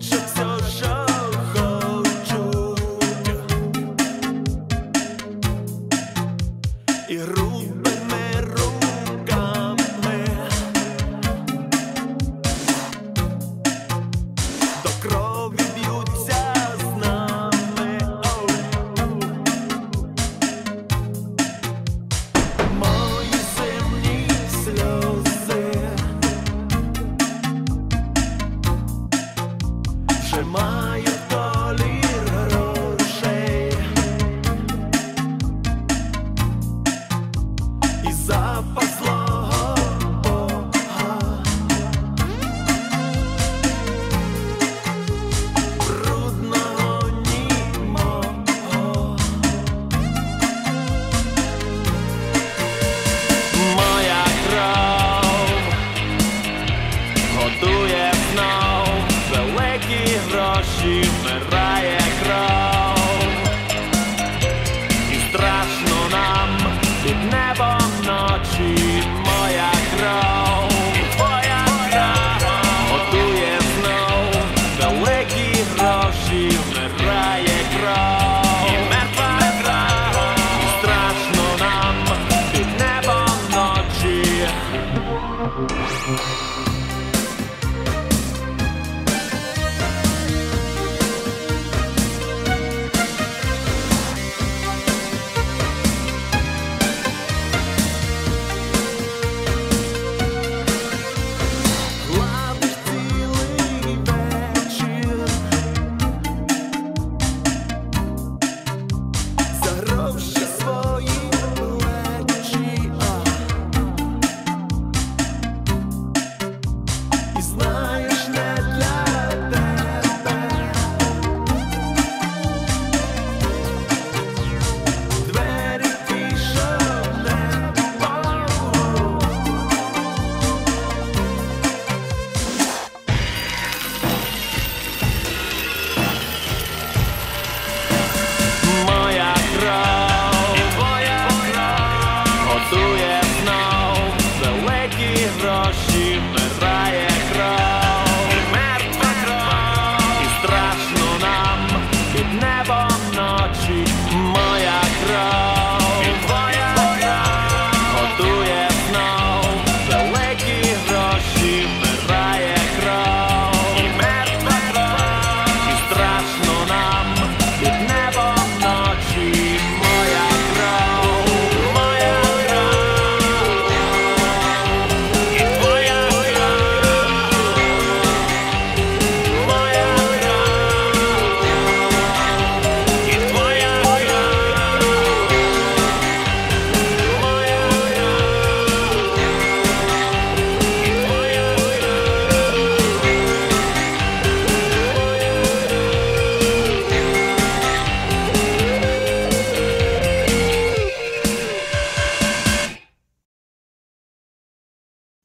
хочу все, що хочу.